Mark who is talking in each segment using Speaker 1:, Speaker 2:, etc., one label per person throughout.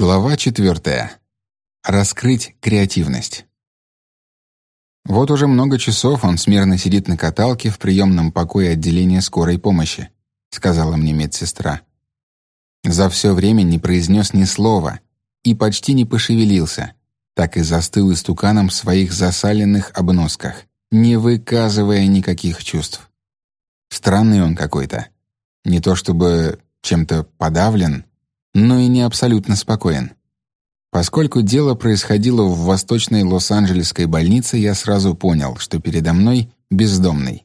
Speaker 1: Глава четвертая. Раскрыть креативность. Вот уже много часов он смирно сидит на каталке в приемном покое отделения скорой помощи, сказала мне медсестра. За все время не произнес ни слова и почти не пошевелился, так и застыл истуканом в своих засаленных обносках, не выказывая никаких чувств. Странный он какой-то. Не то чтобы чем-то подавлен, но и не абсолютно спокоен. Поскольку дело происходило в восточной Лос-Анджелесской больнице, я сразу понял, что передо мной бездомный.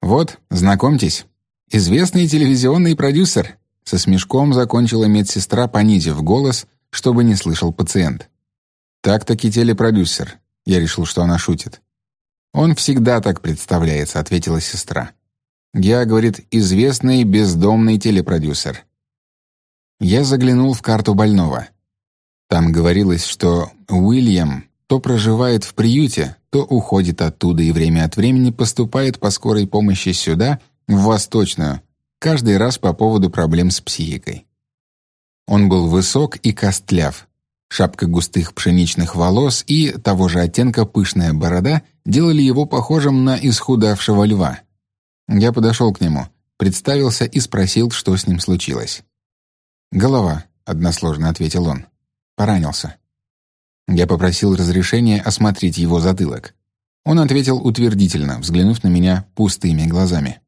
Speaker 1: «Вот, знакомьтесь, известный телевизионный продюсер», со смешком закончила медсестра, понизив голос, чтобы не слышал пациент. «Так-таки телепродюсер», — я решил, что она шутит. «Он всегда так представляется», — ответила сестра. «Я, — говорит, — известный бездомный телепродюсер. Я заглянул в карту больного. Там говорилось, что Уильям то проживает в приюте, то уходит оттуда и время от времени поступает по скорой помощи сюда, в Восточную, каждый раз по поводу проблем с психикой. Он был высок и костляв. Шапка густых пшеничных волос и того же оттенка пышная борода делали его похожим на исхудавшего льва. Я подошел к нему, представился и спросил, что с ним случилось. «Голова», — односложно ответил он. «Поранился». Я попросил разрешения осмотреть его затылок. Он ответил утвердительно, взглянув на меня пустыми глазами.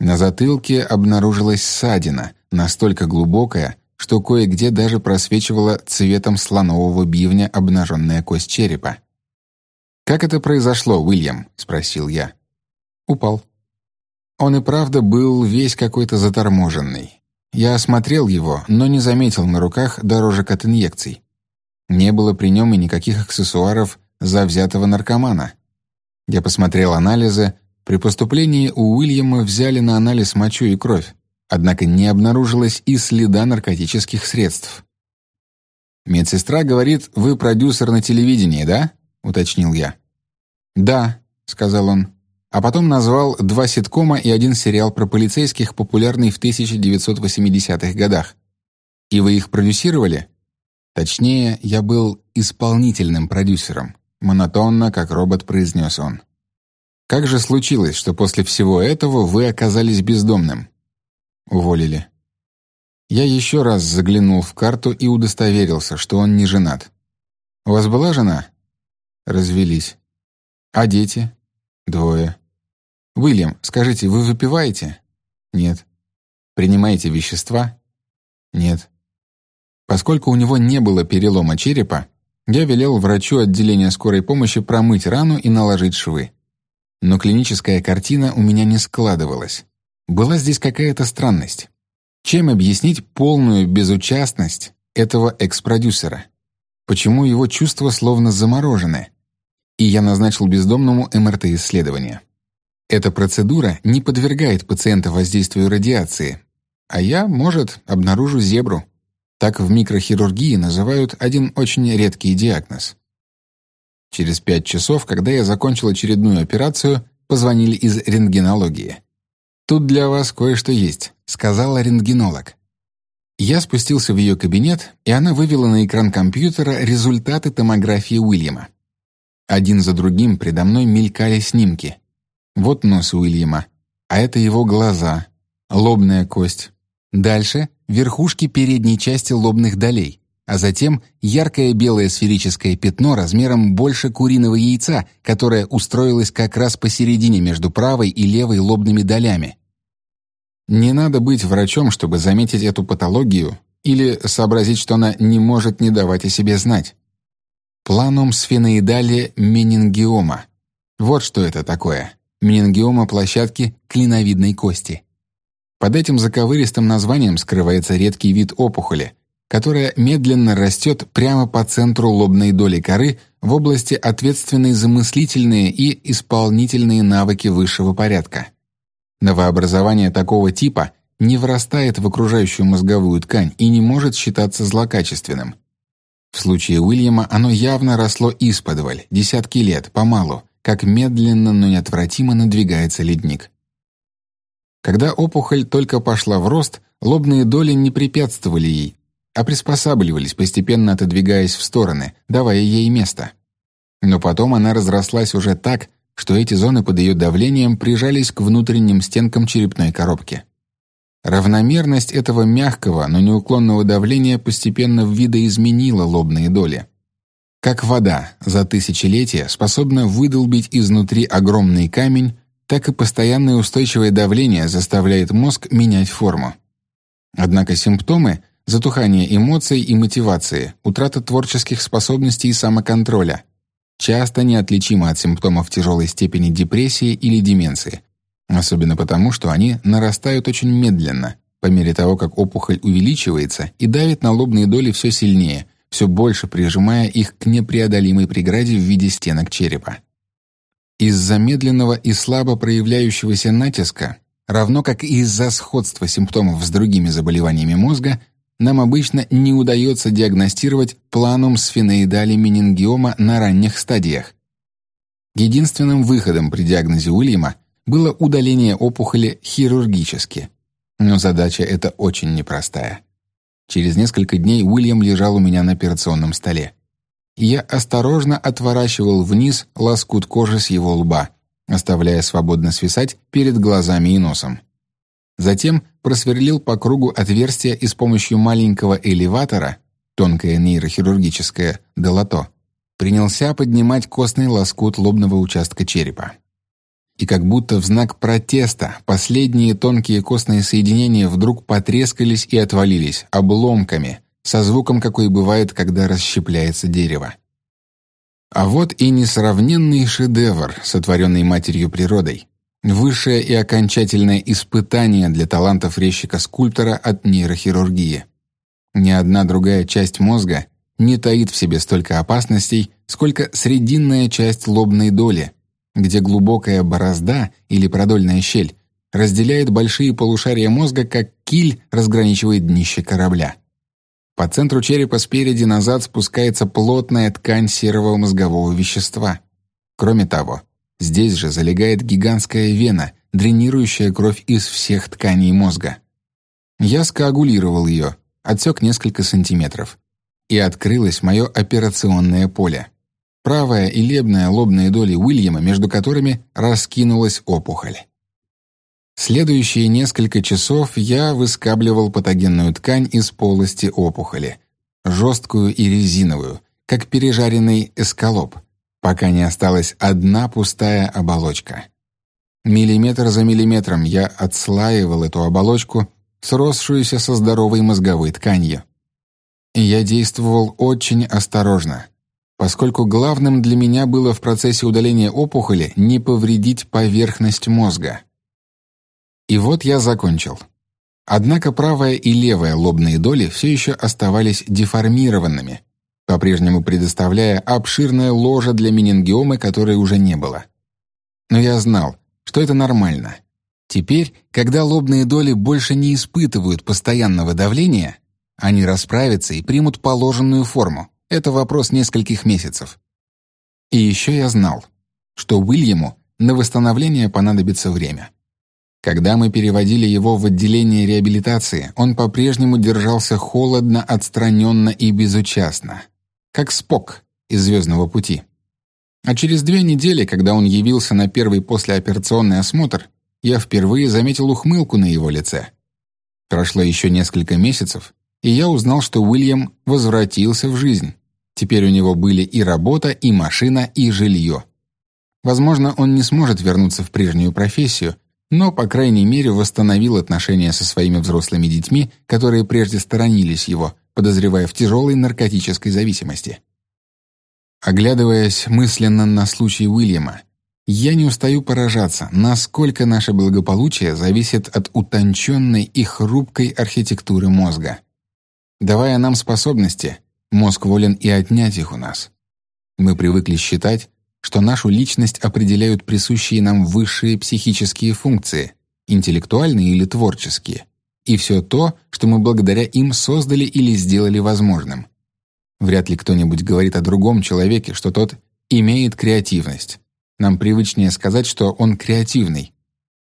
Speaker 1: На затылке обнаружилась ссадина, настолько глубокая, что кое-где даже просвечивала цветом слонового бивня обнаженная кость черепа. «Как это произошло, Уильям?» — спросил я. «Упал». Он и правда был весь какой-то заторможенный. Я осмотрел его, но не заметил на руках дорожек от инъекций. Не было при нем и никаких аксессуаров завзятого наркомана. Я посмотрел анализы. При поступлении у Уильяма взяли на анализ мочу и кровь, однако не обнаружилось и следа наркотических средств. «Медсестра говорит, вы продюсер на телевидении, да?» — уточнил я. «Да», — сказал он а потом назвал два ситкома и один сериал про полицейских, популярный в 1980-х годах. И вы их продюсировали? Точнее, я был исполнительным продюсером, монотонно, как робот произнес он. Как же случилось, что после всего этого вы оказались бездомным? Уволили. Я еще раз заглянул в карту и удостоверился, что он не женат. У вас была жена? Развелись. А дети? Двое. Уильям, скажите, вы выпиваете? Нет. Принимаете вещества? Нет. Поскольку у него не было перелома черепа, я велел врачу отделения скорой помощи промыть рану и наложить швы. Но клиническая картина у меня не складывалась. Была здесь какая-то странность. Чем объяснить полную безучастность этого экс-продюсера? Почему его чувства словно заморожены? И я назначил бездомному МРТ-исследование. Эта процедура не подвергает пациента воздействию радиации, а я, может, обнаружу зебру. Так в микрохирургии называют один очень редкий диагноз. Через пять часов, когда я закончил очередную операцию, позвонили из рентгенологии. «Тут для вас кое-что есть», — сказала рентгенолог. Я спустился в ее кабинет, и она вывела на экран компьютера результаты томографии Уильяма. Один за другим предо мной мелькали снимки. Вот нос Уильяма, а это его глаза, лобная кость. Дальше — верхушки передней части лобных долей, а затем яркое белое сферическое пятно размером больше куриного яйца, которое устроилось как раз посередине между правой и левой лобными долями. Не надо быть врачом, чтобы заметить эту патологию или сообразить, что она не может не давать о себе знать. Планум сфеноидалия менингиома. Вот что это такое. Менингиома площадки клиновидной кости. Под этим заковыристым названием скрывается редкий вид опухоли, которая медленно растет прямо по центру лобной доли коры в области ответственной за мыслительные и исполнительные навыки высшего порядка. Новообразование такого типа не врастает в окружающую мозговую ткань и не может считаться злокачественным. В случае Уильяма оно явно росло исподволь, десятки лет, помалу, как медленно, но неотвратимо надвигается ледник. Когда опухоль только пошла в рост, лобные доли не препятствовали ей, а приспосабливались, постепенно отодвигаясь в стороны, давая ей место. Но потом она разрослась уже так, что эти зоны под ее давлением прижались к внутренним стенкам черепной коробки. Равномерность этого мягкого, но неуклонного давления постепенно видоизменила лобные доли. Как вода за тысячелетия способна выдолбить изнутри огромный камень, так и постоянное устойчивое давление заставляет мозг менять форму. Однако симптомы — затухание эмоций и мотивации, утрата творческих способностей и самоконтроля — часто неотличимы от симптомов тяжелой степени депрессии или деменции, особенно потому, что они нарастают очень медленно, по мере того, как опухоль увеличивается и давит на лобные доли все сильнее — все больше прижимая их к непреодолимой преграде в виде стенок черепа. Из-за медленного и слабо проявляющегося натиска, равно как и из-за сходства симптомов с другими заболеваниями мозга, нам обычно не удается диагностировать планум сфиноидали менингиома на ранних стадиях. Единственным выходом при диагнозе Уильяма было удаление опухоли хирургически. Но задача эта очень непростая. Через несколько дней Уильям лежал у меня на операционном столе. я осторожно отворачивал вниз лоскут кожи с его лба, оставляя свободно свисать перед глазами и носом. Затем просверлил по кругу отверстие и с помощью маленького элеватора, тонкое нейрохирургическое долото, принялся поднимать костный лоскут лобного участка черепа и как будто в знак протеста последние тонкие костные соединения вдруг потрескались и отвалились обломками, со звуком, какой бывает, когда расщепляется дерево. А вот и несравненный шедевр, сотворенный матерью природой. Высшее и окончательное испытание для талантов резчика-скульптора от нейрохирургии. Ни одна другая часть мозга не таит в себе столько опасностей, сколько срединная часть лобной доли — где глубокая борозда или продольная щель разделяет большие полушария мозга, как киль разграничивает днище корабля. По центру черепа спереди назад спускается плотная ткань серого мозгового вещества. Кроме того, здесь же залегает гигантская вена, дренирующая кровь из всех тканей мозга. Я скоагулировал ее, отсек несколько сантиметров, и открылось мое операционное поле правая и лебная лобные доли Уильяма, между которыми раскинулась опухоль. Следующие несколько часов я выскабливал патогенную ткань из полости опухоли, жесткую и резиновую, как пережаренный эскалоп, пока не осталась одна пустая оболочка. Миллиметр за миллиметром я отслаивал эту оболочку, сросшуюся со здоровой мозговой тканью. Я действовал очень осторожно — поскольку главным для меня было в процессе удаления опухоли не повредить поверхность мозга. И вот я закончил. Однако правая и левая лобные доли все еще оставались деформированными, по-прежнему предоставляя обширное ложе для менингиомы, которой уже не было. Но я знал, что это нормально. Теперь, когда лобные доли больше не испытывают постоянного давления, они расправятся и примут положенную форму, это вопрос нескольких месяцев. И еще я знал, что Уильяму на восстановление понадобится время. Когда мы переводили его в отделение реабилитации, он по-прежнему держался холодно, отстраненно и безучастно, как Спок из «Звездного пути». А через две недели, когда он явился на первый послеоперационный осмотр, я впервые заметил ухмылку на его лице. Прошло еще несколько месяцев, и я узнал, что Уильям возвратился в жизнь. Теперь у него были и работа, и машина, и жилье. Возможно, он не сможет вернуться в прежнюю профессию, но, по крайней мере, восстановил отношения со своими взрослыми детьми, которые прежде сторонились его, подозревая в тяжелой наркотической зависимости. Оглядываясь мысленно на случай Уильяма, я не устаю поражаться, насколько наше благополучие зависит от утонченной и хрупкой архитектуры мозга. Давая нам способности, мозг волен и отнять их у нас. Мы привыкли считать, что нашу личность определяют присущие нам высшие психические функции, интеллектуальные или творческие, и все то, что мы благодаря им создали или сделали возможным. Вряд ли кто-нибудь говорит о другом человеке, что тот имеет креативность. Нам привычнее сказать, что он креативный.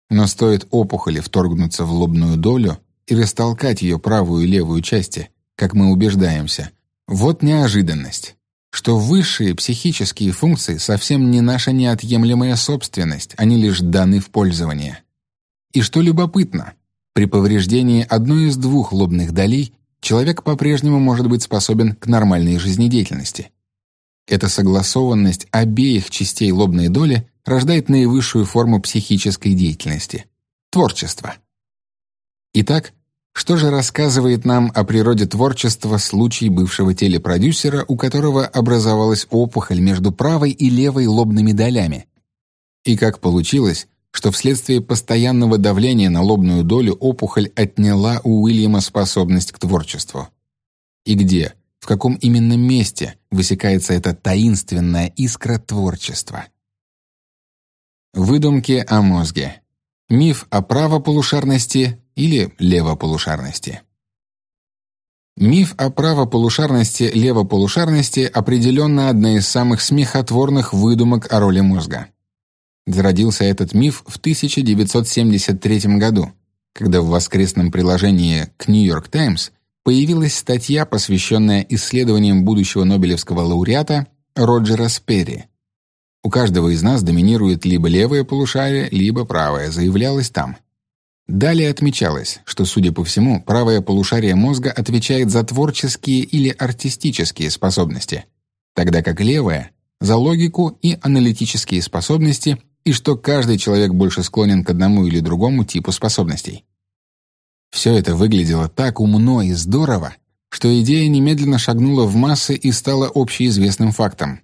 Speaker 1: Но стоит опухоли вторгнуться в лобную долю и растолкать ее правую и левую части, как мы убеждаемся. Вот неожиданность, что высшие психические функции совсем не наша неотъемлемая собственность, они лишь даны в пользование. И что любопытно, при повреждении одной из двух лобных долей человек по-прежнему может быть способен к нормальной жизнедеятельности. Эта согласованность обеих частей лобной доли рождает наивысшую форму психической деятельности — творчество. Итак, что же рассказывает нам о природе творчества случай бывшего телепродюсера, у которого образовалась опухоль между правой и левой лобными долями? И как получилось, что вследствие постоянного давления на лобную долю опухоль отняла у Уильяма способность к творчеству? И где, в каком именно месте высекается эта таинственная искра творчества? Выдумки о мозге. Миф о правополушарности или левополушарности. Миф о правополушарности левополушарности определенно одна из самых смехотворных выдумок о роли мозга. Зародился этот миф в 1973 году, когда в воскресном приложении к New York Times появилась статья, посвященная исследованиям будущего Нобелевского лауреата Роджера Сперри. У каждого из нас доминирует либо левое полушарие, либо правое, заявлялось там. Далее отмечалось, что, судя по всему, правое полушарие мозга отвечает за творческие или артистические способности, тогда как левое — за логику и аналитические способности, и что каждый человек больше склонен к одному или другому типу способностей. Все это выглядело так умно и здорово, что идея немедленно шагнула в массы и стала общеизвестным фактом.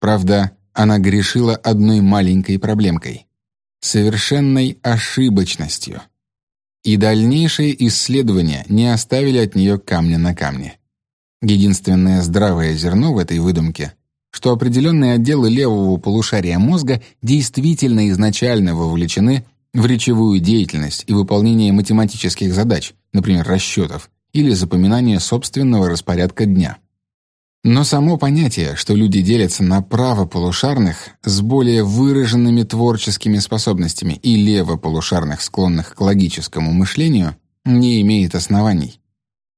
Speaker 1: Правда, она грешила одной маленькой проблемкой совершенной ошибочностью. И дальнейшие исследования не оставили от нее камня на камне. Единственное здравое зерно в этой выдумке, что определенные отделы левого полушария мозга действительно изначально вовлечены в речевую деятельность и выполнение математических задач, например, расчетов, или запоминание собственного распорядка дня. Но само понятие, что люди делятся на правополушарных с более выраженными творческими способностями и левополушарных, склонных к логическому мышлению, не имеет оснований.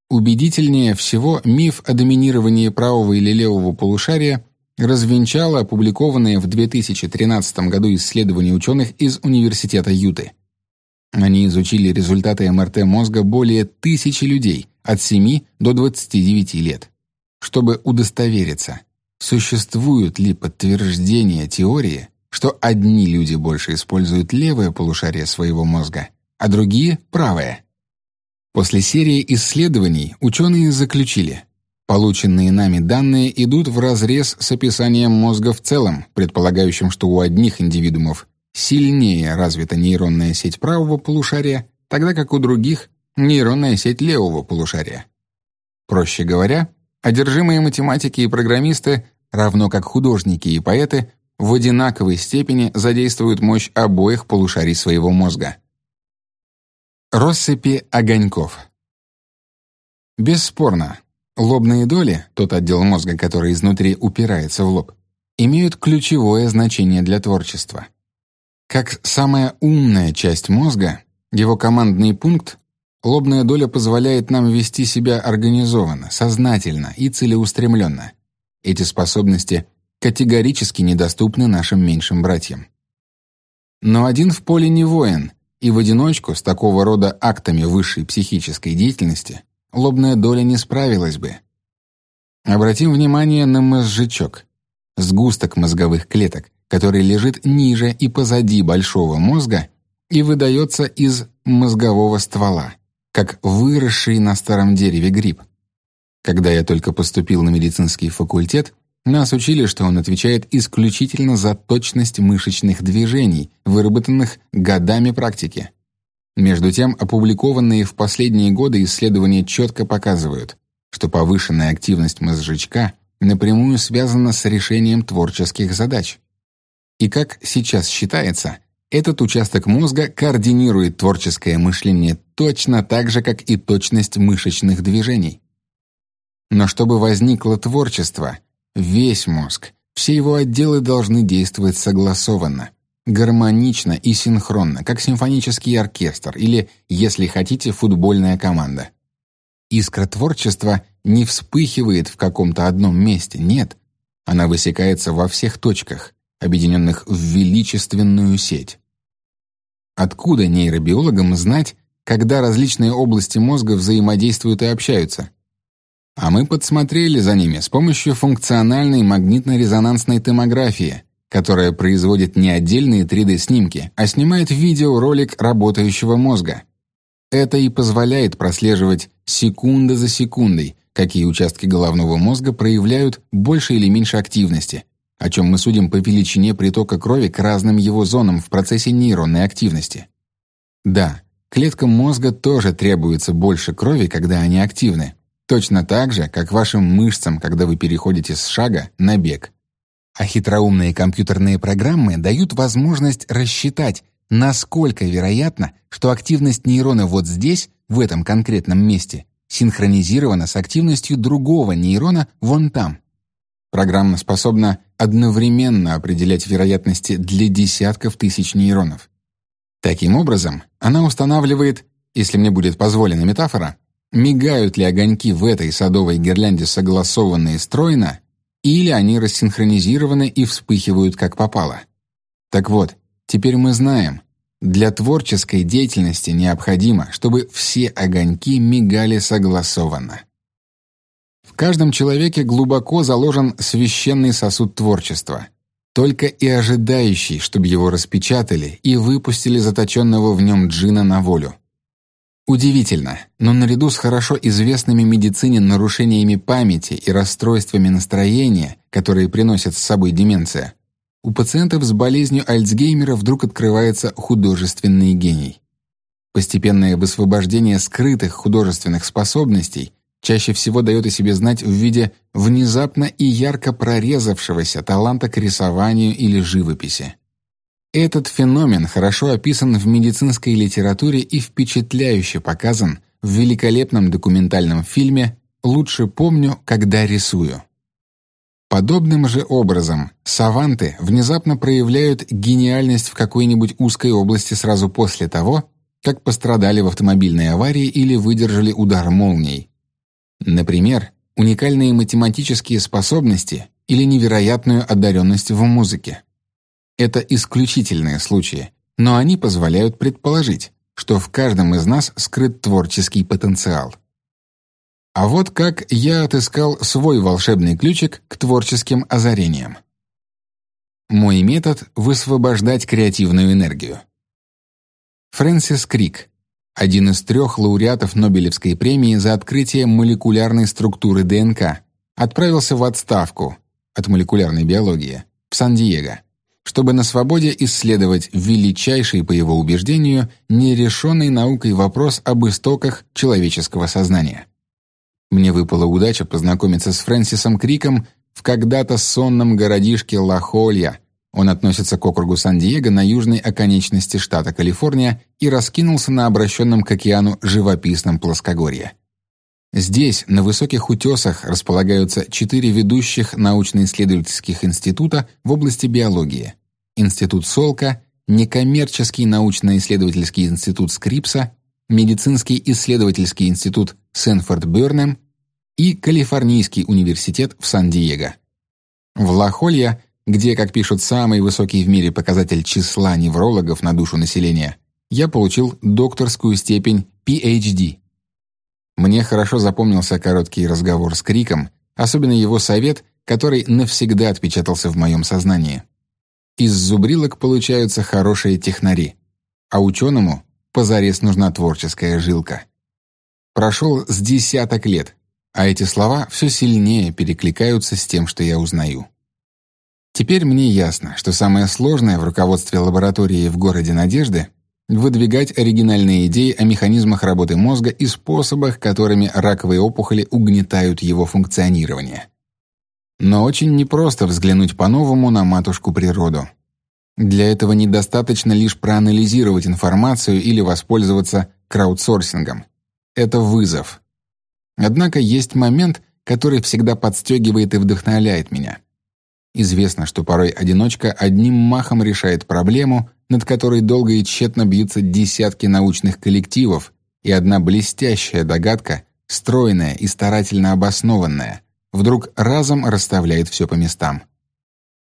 Speaker 1: Убедительнее всего миф о доминировании правого или левого полушария развенчало опубликованное в 2013 году исследование ученых из Университета Юты. Они изучили результаты МРТ мозга более тысячи людей от 7 до 29 лет чтобы удостовериться, существуют ли подтверждения теории, что одни люди больше используют левое полушарие своего мозга, а другие — правое. После серии исследований ученые заключили, полученные нами данные идут вразрез с описанием мозга в целом, предполагающим, что у одних индивидуумов сильнее развита нейронная сеть правого полушария, тогда как у других — нейронная сеть левого полушария. Проще говоря, Одержимые математики и программисты, равно как художники и поэты, в одинаковой степени задействуют мощь обоих полушарий своего мозга. Россыпи огоньков. Бесспорно, лобные доли, тот отдел мозга, который изнутри упирается в лоб, имеют ключевое значение для творчества. Как самая умная часть мозга, его командный пункт Лобная доля позволяет нам вести себя организованно, сознательно и целеустремленно. Эти способности категорически недоступны нашим меньшим братьям. Но один в поле не воин, и в одиночку с такого рода актами высшей психической деятельности лобная доля не справилась бы. Обратим внимание на мозжечок, сгусток мозговых клеток, который лежит ниже и позади большого мозга и выдается из мозгового ствола как выросший на старом дереве гриб. Когда я только поступил на медицинский факультет, нас учили, что он отвечает исключительно за точность мышечных движений, выработанных годами практики. Между тем, опубликованные в последние годы исследования четко показывают, что повышенная активность мозжечка напрямую связана с решением творческих задач. И как сейчас считается, этот участок мозга координирует творческое мышление точно так же, как и точность мышечных движений. Но чтобы возникло творчество, весь мозг, все его отделы должны действовать согласованно, гармонично и синхронно, как симфонический оркестр или, если хотите, футбольная команда. Искра творчества не вспыхивает в каком-то одном месте, нет. Она высекается во всех точках, объединенных в величественную сеть. Откуда нейробиологам знать, когда различные области мозга взаимодействуют и общаются? А мы подсмотрели за ними с помощью функциональной магнитно-резонансной томографии, которая производит не отдельные 3D-снимки, а снимает видеоролик работающего мозга. Это и позволяет прослеживать секунда за секундой, какие участки головного мозга проявляют больше или меньше активности, о чем мы судим по величине притока крови к разным его зонам в процессе нейронной активности. Да, клеткам мозга тоже требуется больше крови, когда они активны, точно так же, как вашим мышцам, когда вы переходите с шага на бег. А хитроумные компьютерные программы дают возможность рассчитать, насколько вероятно, что активность нейрона вот здесь, в этом конкретном месте, синхронизирована с активностью другого нейрона вон там. Программа способна одновременно определять вероятности для десятков тысяч нейронов. Таким образом, она устанавливает, если мне будет позволена метафора, мигают ли огоньки в этой садовой гирлянде согласованно и стройно, или они рассинхронизированы и вспыхивают как попало. Так вот, теперь мы знаем, для творческой деятельности необходимо, чтобы все огоньки мигали согласованно. В каждом человеке глубоко заложен священный сосуд творчества, только и ожидающий, чтобы его распечатали и выпустили заточенного в нем джина на волю. Удивительно, но наряду с хорошо известными медицине нарушениями памяти и расстройствами настроения, которые приносят с собой деменция, у пациентов с болезнью Альцгеймера вдруг открывается художественный гений. Постепенное высвобождение скрытых художественных способностей чаще всего дает о себе знать в виде внезапно и ярко прорезавшегося таланта к рисованию или живописи. Этот феномен хорошо описан в медицинской литературе и впечатляюще показан в великолепном документальном фильме «Лучше помню, когда рисую». Подобным же образом саванты внезапно проявляют гениальность в какой-нибудь узкой области сразу после того, как пострадали в автомобильной аварии или выдержали удар молнией. Например, уникальные математические способности или невероятную одаренность в музыке. Это исключительные случаи, но они позволяют предположить, что в каждом из нас скрыт творческий потенциал. А вот как я отыскал свой волшебный ключик к творческим озарениям. Мой метод — высвобождать креативную энергию. Фрэнсис Крик, один из трех лауреатов Нобелевской премии за открытие молекулярной структуры ДНК, отправился в отставку от молекулярной биологии в Сан-Диего чтобы на свободе исследовать величайший, по его убеждению, нерешенный наукой вопрос об истоках человеческого сознания. Мне выпала удача познакомиться с Фрэнсисом Криком в когда-то сонном городишке Ла-Холья. Он относится к округу Сан-Диего на южной оконечности штата Калифорния и раскинулся на обращенном к океану живописном плоскогорье. Здесь, на высоких утесах, располагаются четыре ведущих научно-исследовательских института в области биологии. Институт Солка, некоммерческий научно-исследовательский институт Скрипса, медицинский исследовательский институт Сенфорд-Бёрнем и Калифорнийский университет в Сан-Диего. В Ла-Холья, где, как пишут, самый высокий в мире показатель числа неврологов на душу населения, я получил докторскую степень PhD. Мне хорошо запомнился короткий разговор с Криком, особенно его совет, который навсегда отпечатался в моем сознании. Из зубрилок получаются хорошие технари, а ученому позарез нужна творческая жилка. Прошел с десяток лет, а эти слова все сильнее перекликаются с тем, что я узнаю. Теперь мне ясно, что самое сложное в руководстве лаборатории в городе Надежды выдвигать оригинальные идеи о механизмах работы мозга и способах, которыми раковые опухоли угнетают его функционирование. Но очень непросто взглянуть по-новому на матушку природу. Для этого недостаточно лишь проанализировать информацию или воспользоваться краудсорсингом. Это вызов. Однако есть момент, который всегда подстегивает и вдохновляет меня. Известно, что порой одиночка одним махом решает проблему, над которой долго и тщетно бьются десятки научных коллективов, и одна блестящая догадка стройное и старательно обоснованное, вдруг разом расставляет все по местам.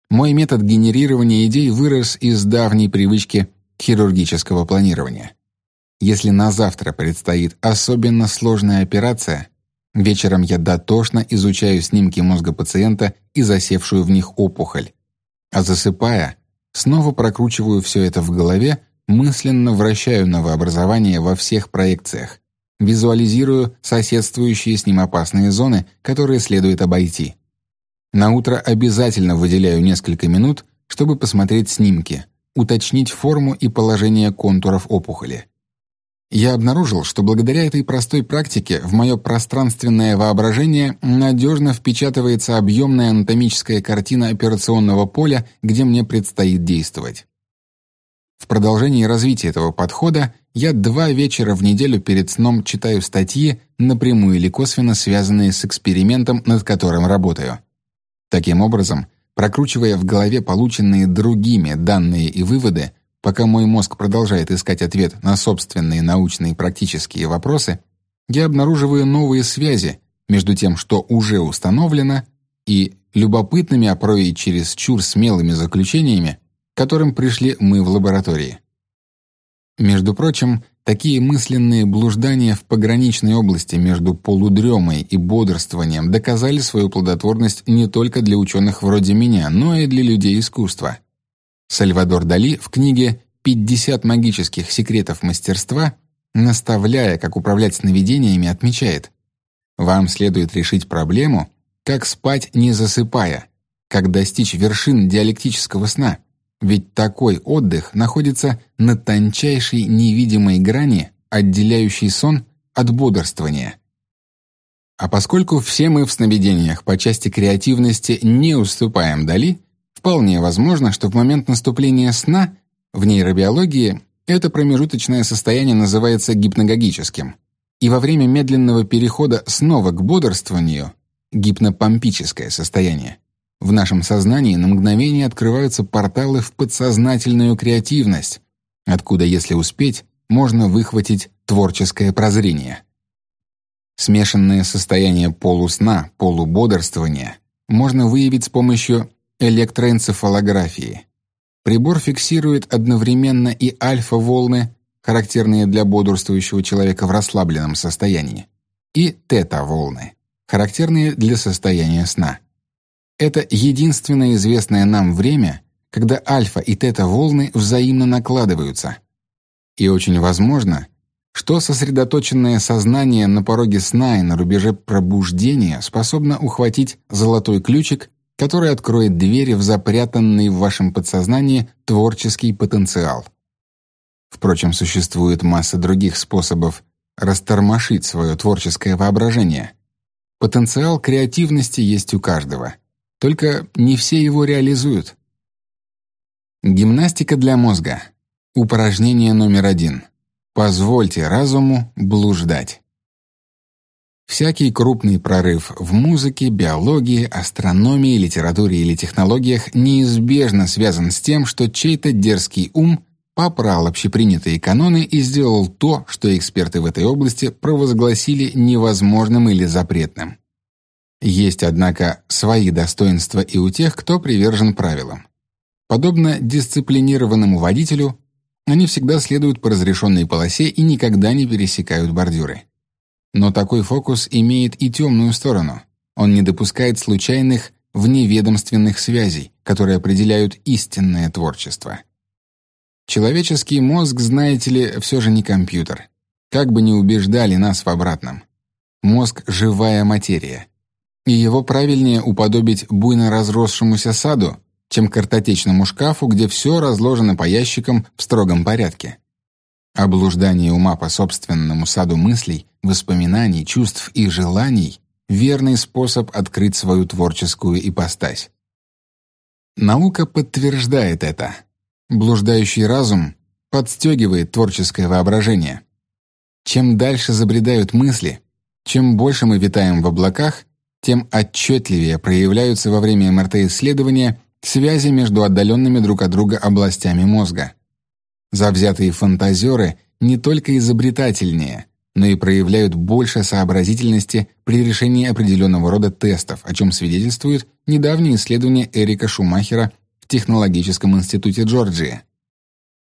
Speaker 1: Мой метод генерирования идей вырос из давней привычки хирургического планирования. Если на завтра предстоит особенно сложная операция, вечером я дотошно изучаю снимки мозга пациента и засевшую в них опухоль, а засыпая, снова прокручиваю все это в голове, мысленно вращаю новообразование во всех проекциях, визуализирую соседствующие с ним опасные зоны, которые следует обойти. На утро обязательно выделяю несколько минут, чтобы посмотреть снимки, уточнить форму и положение контуров опухоли. Я обнаружил, что благодаря этой простой практике в мое пространственное воображение надежно впечатывается объемная анатомическая картина операционного поля, где мне предстоит действовать. В продолжении развития этого подхода я два вечера в неделю перед сном читаю статьи, напрямую или косвенно связанные с экспериментом, над которым работаю. Таким образом, прокручивая в голове полученные другими данные и выводы, пока мой мозг продолжает искать ответ на собственные научные и практические вопросы, я обнаруживаю новые связи между тем, что уже установлено, и любопытными, а порой и смелыми заключениями, к которым пришли мы в лаборатории. Между прочим, такие мысленные блуждания в пограничной области между полудремой и бодрствованием доказали свою плодотворность не только для ученых вроде меня, но и для людей искусства. Сальвадор Дали в книге «50 магических секретов мастерства», наставляя, как управлять сновидениями, отмечает «Вам следует решить проблему, как спать не засыпая, как достичь вершин диалектического сна». Ведь такой отдых находится на тончайшей невидимой грани, отделяющей сон от бодрствования. А поскольку все мы в сновидениях по части креативности не уступаем Дали, вполне возможно, что в момент наступления сна в нейробиологии это промежуточное состояние называется гипногогическим, и во время медленного перехода снова к бодрствованию гипнопомпическое состояние в нашем сознании на мгновение открываются порталы в подсознательную креативность, откуда, если успеть, можно выхватить творческое прозрение. Смешанное состояние полусна, полубодрствования можно выявить с помощью электроэнцефалографии. Прибор фиксирует одновременно и альфа-волны, характерные для бодрствующего человека в расслабленном состоянии, и тета-волны, характерные для состояния сна. Это единственное известное нам время, когда альфа и тета-волны взаимно накладываются. И очень возможно, что сосредоточенное сознание на пороге сна и на рубеже пробуждения способно ухватить золотой ключик, который откроет двери в запрятанный в вашем подсознании творческий потенциал. Впрочем, существует масса других способов растормошить свое творческое воображение. Потенциал креативности есть у каждого — только не все его реализуют. Гимнастика для мозга. Упражнение номер один. Позвольте разуму блуждать. Всякий крупный прорыв в музыке, биологии, астрономии, литературе или технологиях неизбежно связан с тем, что чей-то дерзкий ум попрал общепринятые каноны и сделал то, что эксперты в этой области провозгласили невозможным или запретным. Есть, однако, свои достоинства и у тех, кто привержен правилам. Подобно дисциплинированному водителю, они всегда следуют по разрешенной полосе и никогда не пересекают бордюры. Но такой фокус имеет и темную сторону. Он не допускает случайных вневедомственных связей, которые определяют истинное творчество. Человеческий мозг, знаете ли, все же не компьютер. Как бы ни убеждали нас в обратном. Мозг — живая материя и его правильнее уподобить буйно разросшемуся саду, чем картотечному шкафу, где все разложено по ящикам в строгом порядке. Облуждание ума по собственному саду мыслей, воспоминаний, чувств и желаний — верный способ открыть свою творческую ипостась. Наука подтверждает это. Блуждающий разум подстегивает творческое воображение. Чем дальше забредают мысли, чем больше мы витаем в облаках, тем отчетливее проявляются во время МРТ-исследования связи между отдаленными друг от друга областями мозга. Завзятые фантазеры не только изобретательнее, но и проявляют больше сообразительности при решении определенного рода тестов, о чем свидетельствует недавнее исследование Эрика Шумахера в Технологическом институте Джорджии.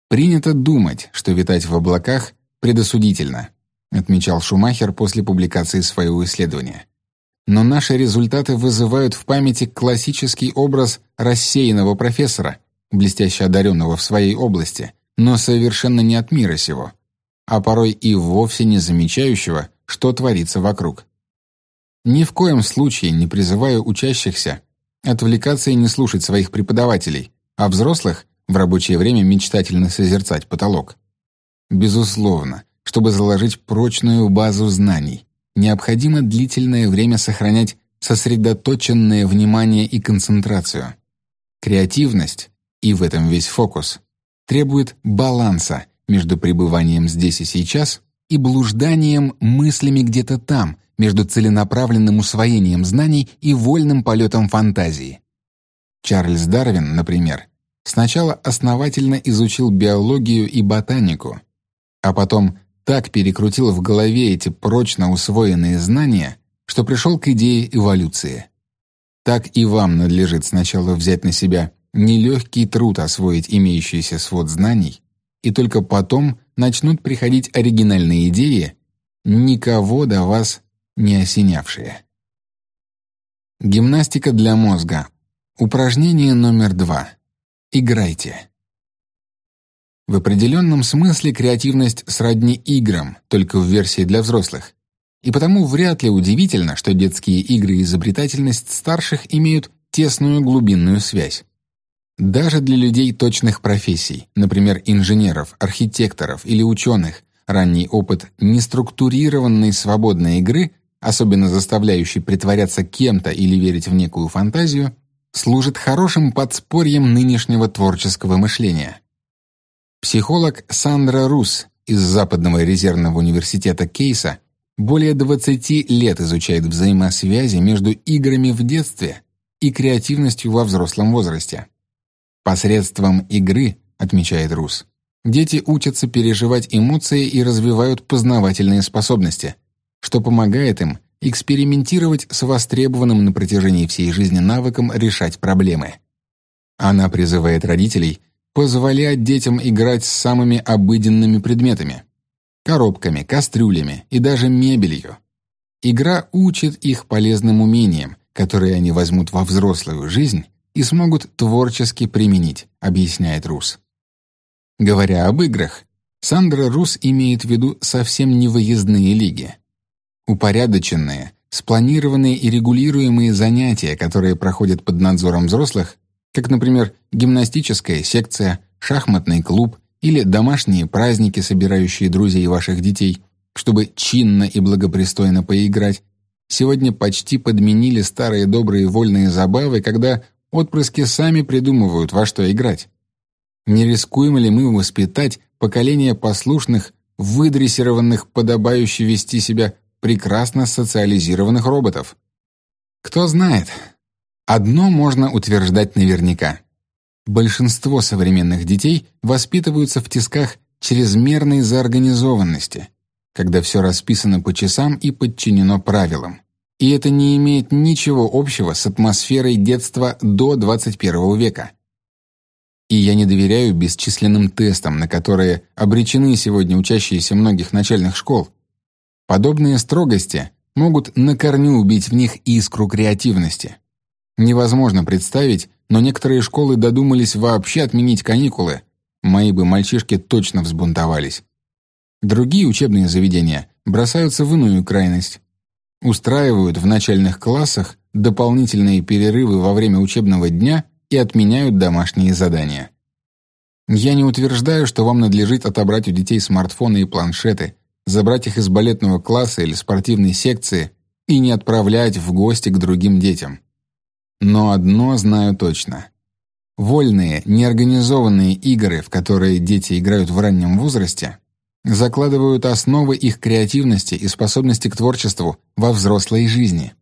Speaker 1: Принято думать, что витать в облаках предосудительно, отмечал Шумахер после публикации своего исследования. Но наши результаты вызывают в памяти классический образ рассеянного профессора, блестяще одаренного в своей области, но совершенно не от мира сего, а порой и вовсе не замечающего, что творится вокруг. Ни в коем случае не призываю учащихся отвлекаться и не слушать своих преподавателей, а взрослых в рабочее время мечтательно созерцать потолок. Безусловно, чтобы заложить прочную базу знаний, необходимо длительное время сохранять сосредоточенное внимание и концентрацию. Креативность, и в этом весь фокус, требует баланса между пребыванием здесь и сейчас и блужданием мыслями где-то там, между целенаправленным усвоением знаний и вольным полетом фантазии. Чарльз Дарвин, например, сначала основательно изучил биологию и ботанику, а потом так перекрутил в голове эти прочно усвоенные знания, что пришел к идее эволюции. Так и вам надлежит сначала взять на себя нелегкий труд освоить имеющийся свод знаний, и только потом начнут приходить оригинальные идеи, никого до вас не осенявшие. Гимнастика для мозга. Упражнение номер два. Играйте. В определенном смысле креативность сродни играм, только в версии для взрослых. И потому вряд ли удивительно, что детские игры и изобретательность старших имеют тесную глубинную связь. Даже для людей точных профессий, например, инженеров, архитекторов или ученых, ранний опыт неструктурированной свободной игры, особенно заставляющий притворяться кем-то или верить в некую фантазию, служит хорошим подспорьем нынешнего творческого мышления. Психолог Сандра Рус из Западного резервного университета Кейса более 20 лет изучает взаимосвязи между играми в детстве и креативностью во взрослом возрасте. Посредством игры, отмечает Рус, дети учатся переживать эмоции и развивают познавательные способности, что помогает им экспериментировать с востребованным на протяжении всей жизни навыком решать проблемы. Она призывает родителей позволять детям играть с самыми обыденными предметами — коробками, кастрюлями и даже мебелью. Игра учит их полезным умениям, которые они возьмут во взрослую жизнь и смогут творчески применить, объясняет Рус. Говоря об играх, Сандра Рус имеет в виду совсем не выездные лиги. Упорядоченные, спланированные и регулируемые занятия, которые проходят под надзором взрослых, как, например, гимнастическая секция, шахматный клуб или домашние праздники, собирающие друзей ваших детей, чтобы чинно и благопристойно поиграть, сегодня почти подменили старые добрые вольные забавы, когда отпрыски сами придумывают, во что играть. Не рискуем ли мы воспитать поколение послушных, выдрессированных, подобающе вести себя прекрасно социализированных роботов? Кто знает, Одно можно утверждать наверняка. Большинство современных детей воспитываются в тисках чрезмерной заорганизованности, когда все расписано по часам и подчинено правилам. И это не имеет ничего общего с атмосферой детства до 21 века. И я не доверяю бесчисленным тестам, на которые обречены сегодня учащиеся многих начальных школ. Подобные строгости могут на корню убить в них искру креативности. Невозможно представить, но некоторые школы додумались вообще отменить каникулы. Мои бы мальчишки точно взбунтовались. Другие учебные заведения бросаются в иную крайность. Устраивают в начальных классах дополнительные перерывы во время учебного дня и отменяют домашние задания. Я не утверждаю, что вам надлежит отобрать у детей смартфоны и планшеты, забрать их из балетного класса или спортивной секции и не отправлять в гости к другим детям. Но одно знаю точно. Вольные, неорганизованные игры, в которые дети играют в раннем возрасте, закладывают основы их креативности и способности к творчеству во взрослой жизни.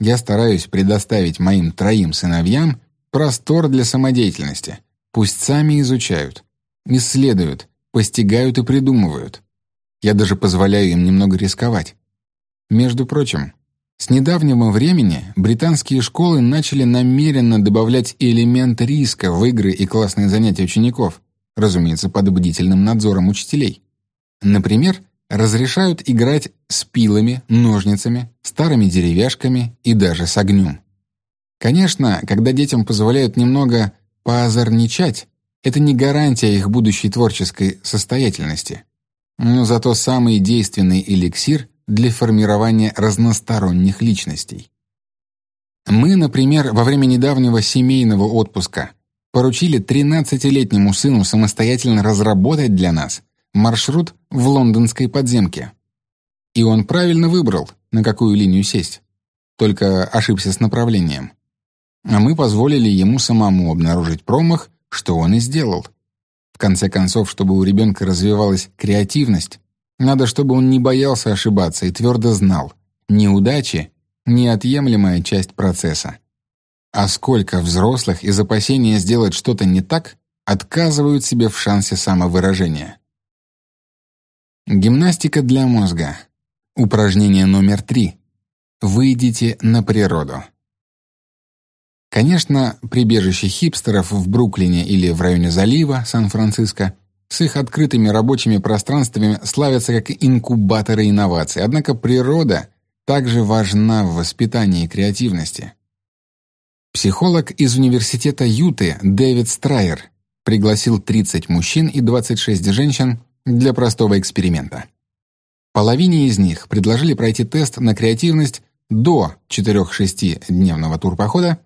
Speaker 1: Я стараюсь предоставить моим троим сыновьям простор для самодеятельности. Пусть сами изучают, исследуют, постигают и придумывают. Я даже позволяю им немного рисковать. Между прочим, с недавнего времени британские школы начали намеренно добавлять элемент риска в игры и классные занятия учеников, разумеется, под бдительным надзором учителей. Например, разрешают играть с пилами, ножницами, старыми деревяшками и даже с огнем. Конечно, когда детям позволяют немного поозорничать, это не гарантия их будущей творческой состоятельности. Но зато самый действенный эликсир для формирования разносторонних личностей. Мы, например, во время недавнего семейного отпуска поручили 13-летнему сыну самостоятельно разработать для нас маршрут в лондонской подземке. И он правильно выбрал, на какую линию сесть. Только ошибся с направлением. А мы позволили ему самому обнаружить промах, что он и сделал. В конце концов, чтобы у ребенка развивалась креативность, надо, чтобы он не боялся ошибаться и твердо знал, неудачи — неотъемлемая часть процесса. А сколько взрослых из опасения сделать что-то не так отказывают себе в шансе самовыражения. Гимнастика для мозга. Упражнение номер три. Выйдите на природу. Конечно, прибежище хипстеров в Бруклине или в районе залива Сан-Франциско с их открытыми рабочими пространствами славятся как инкубаторы инноваций, однако природа также важна в воспитании креативности. Психолог из университета Юты Дэвид Страйер пригласил 30 мужчин и 26 женщин для простого эксперимента. Половине из них предложили пройти тест на креативность до 4-6-дневного турпохода,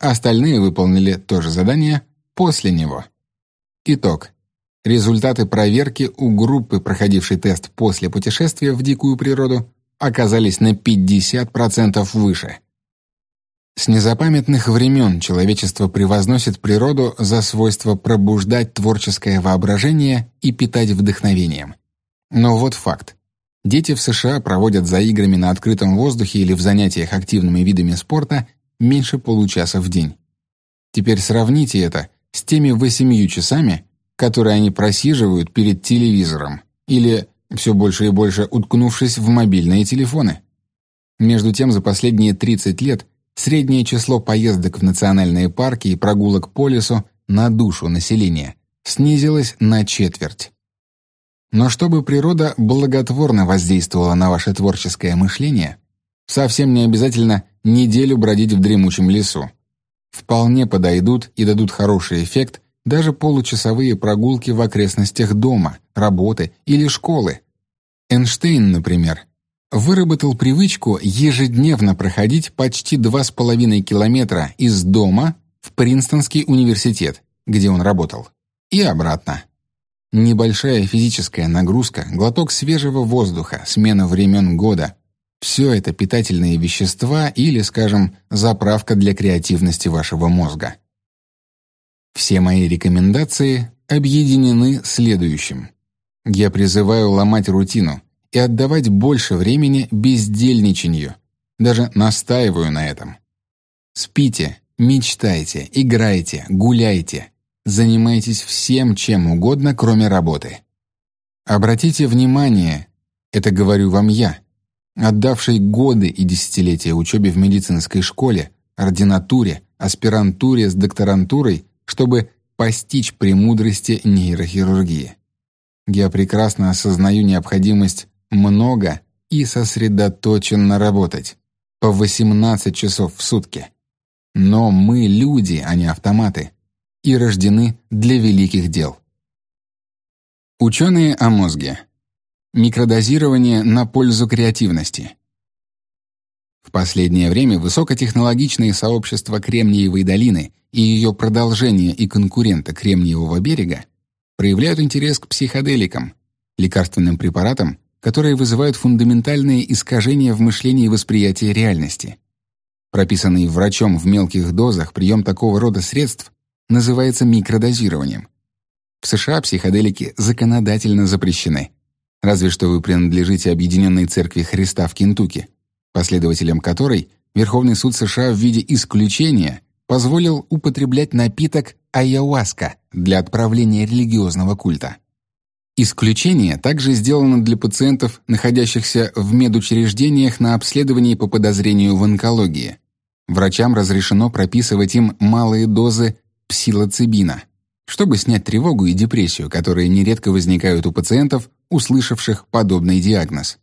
Speaker 1: а остальные выполнили то же задание после него. Итог. Результаты проверки у группы, проходившей тест после путешествия в дикую природу, оказались на 50% выше. С незапамятных времен человечество превозносит природу за свойство пробуждать творческое воображение и питать вдохновением. Но вот факт. Дети в США проводят за играми на открытом воздухе или в занятиях активными видами спорта меньше получаса в день. Теперь сравните это с теми восемью часами, которые они просиживают перед телевизором или все больше и больше уткнувшись в мобильные телефоны. Между тем, за последние 30 лет среднее число поездок в национальные парки и прогулок по лесу на душу населения снизилось на четверть. Но чтобы природа благотворно воздействовала на ваше творческое мышление, совсем не обязательно неделю бродить в дремучем лесу. Вполне подойдут и дадут хороший эффект даже получасовые прогулки в окрестностях дома, работы или школы. Эйнштейн, например, выработал привычку ежедневно проходить почти два с половиной километра из дома в Принстонский университет, где он работал, и обратно. Небольшая физическая нагрузка, глоток свежего воздуха, смена времен года — все это питательные вещества или, скажем, заправка для креативности вашего мозга. Все мои рекомендации объединены следующим. Я призываю ломать рутину и отдавать больше времени бездельничанию. Даже настаиваю на этом. Спите, мечтайте, играйте, гуляйте. Занимайтесь всем, чем угодно, кроме работы. Обратите внимание, это говорю вам я, отдавший годы и десятилетия учебе в медицинской школе, ординатуре, аспирантуре с докторантурой чтобы постичь премудрости нейрохирургии. Я прекрасно осознаю необходимость много и сосредоточенно работать, по 18 часов в сутки. Но мы люди, а не автоматы, и рождены для великих дел. Ученые о мозге. Микродозирование на пользу креативности. В последнее время высокотехнологичные сообщества Кремниевой долины и ее продолжение и конкурента Кремниевого берега проявляют интерес к психоделикам, лекарственным препаратам, которые вызывают фундаментальные искажения в мышлении и восприятии реальности. Прописанный врачом в мелких дозах прием такого рода средств называется микродозированием. В США психоделики законодательно запрещены. Разве что вы принадлежите Объединенной Церкви Христа в Кентукки, последователем которой Верховный суд США в виде исключения позволил употреблять напиток айауаска для отправления религиозного культа. Исключение также сделано для пациентов, находящихся в медучреждениях на обследовании по подозрению в онкологии. Врачам разрешено прописывать им малые дозы псилоцибина, чтобы снять тревогу и депрессию, которые нередко возникают у пациентов, услышавших подобный диагноз.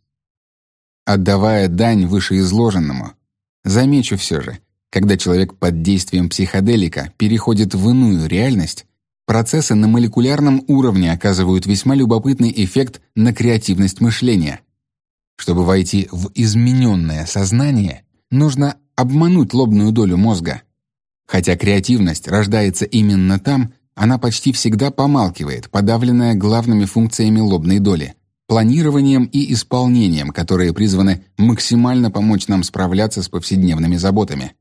Speaker 1: Отдавая дань вышеизложенному, замечу все же, когда человек под действием психоделика переходит в иную реальность, процессы на молекулярном уровне оказывают весьма любопытный эффект на креативность мышления. Чтобы войти в измененное сознание, нужно обмануть лобную долю мозга. Хотя креативность рождается именно там, она почти всегда помалкивает, подавленная главными функциями лобной доли — планированием и исполнением, которые призваны максимально помочь нам справляться с повседневными заботами.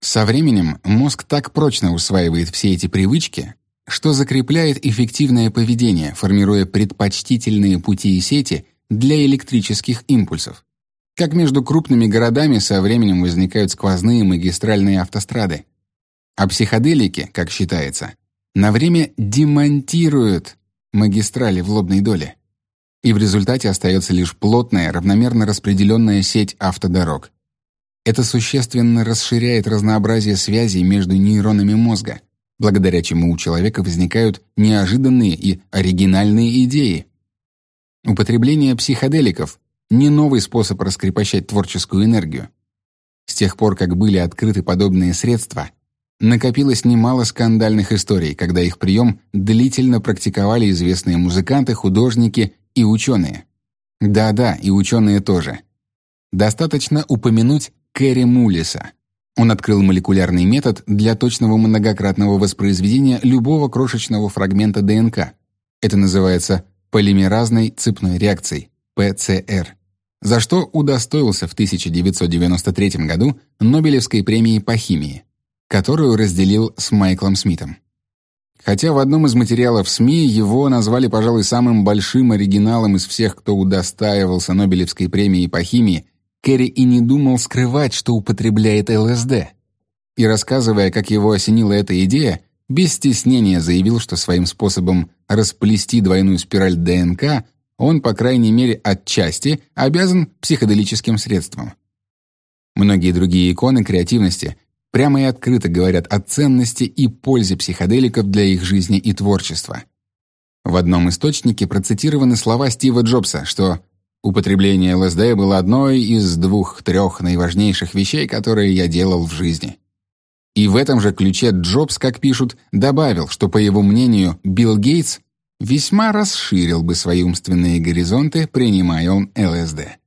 Speaker 1: Со временем мозг так прочно усваивает все эти привычки, что закрепляет эффективное поведение, формируя предпочтительные пути и сети для электрических импульсов. Как между крупными городами со временем возникают сквозные магистральные автострады. А психоделики, как считается, на время демонтируют магистрали в лобной доле. И в результате остается лишь плотная, равномерно распределенная сеть автодорог. Это существенно расширяет разнообразие связей между нейронами мозга, благодаря чему у человека возникают неожиданные и оригинальные идеи. Употребление психоделиков — не новый способ раскрепощать творческую энергию. С тех пор, как были открыты подобные средства, накопилось немало скандальных историй, когда их прием длительно практиковали известные музыканты, художники и ученые. Да-да, и ученые тоже. Достаточно упомянуть Кэрри Мулиса — он открыл молекулярный метод для точного многократного воспроизведения любого крошечного фрагмента ДНК. Это называется полимеразной цепной реакцией, ПЦР, за что удостоился в 1993 году Нобелевской премии по химии, которую разделил с Майклом Смитом. Хотя в одном из материалов СМИ его назвали, пожалуй, самым большим оригиналом из всех, кто удостаивался Нобелевской премии по химии Кэрри и не думал скрывать, что употребляет ЛСД. И рассказывая, как его осенила эта идея, без стеснения заявил, что своим способом расплести двойную спираль ДНК он, по крайней мере, отчасти обязан психоделическим средствам. Многие другие иконы креативности прямо и открыто говорят о ценности и пользе психоделиков для их жизни и творчества. В одном источнике процитированы слова Стива Джобса, что Употребление ЛСД было одной из двух-трех наиважнейших вещей, которые я делал в жизни. И в этом же ключе Джобс, как пишут, добавил, что, по его мнению, Билл Гейтс весьма расширил бы свои умственные горизонты, принимая он ЛСД.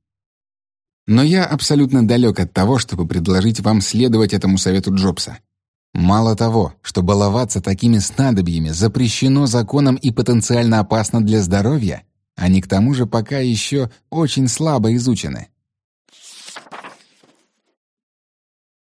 Speaker 1: Но я абсолютно далек от того, чтобы предложить вам следовать этому совету Джобса. Мало того, что баловаться такими снадобьями запрещено законом и потенциально опасно для здоровья, они к тому же пока еще очень слабо изучены.